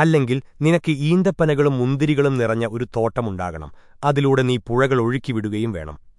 അല്ലെങ്കിൽ നിനക്ക് ഈന്തപ്പനകളും മുന്തിരികളും നിറഞ്ഞ ഒരു തോട്ടമുണ്ടാകണം. അതിലൂടെ നീ പുഴകൾ ഒഴുക്കിവിടുകയും വേണം.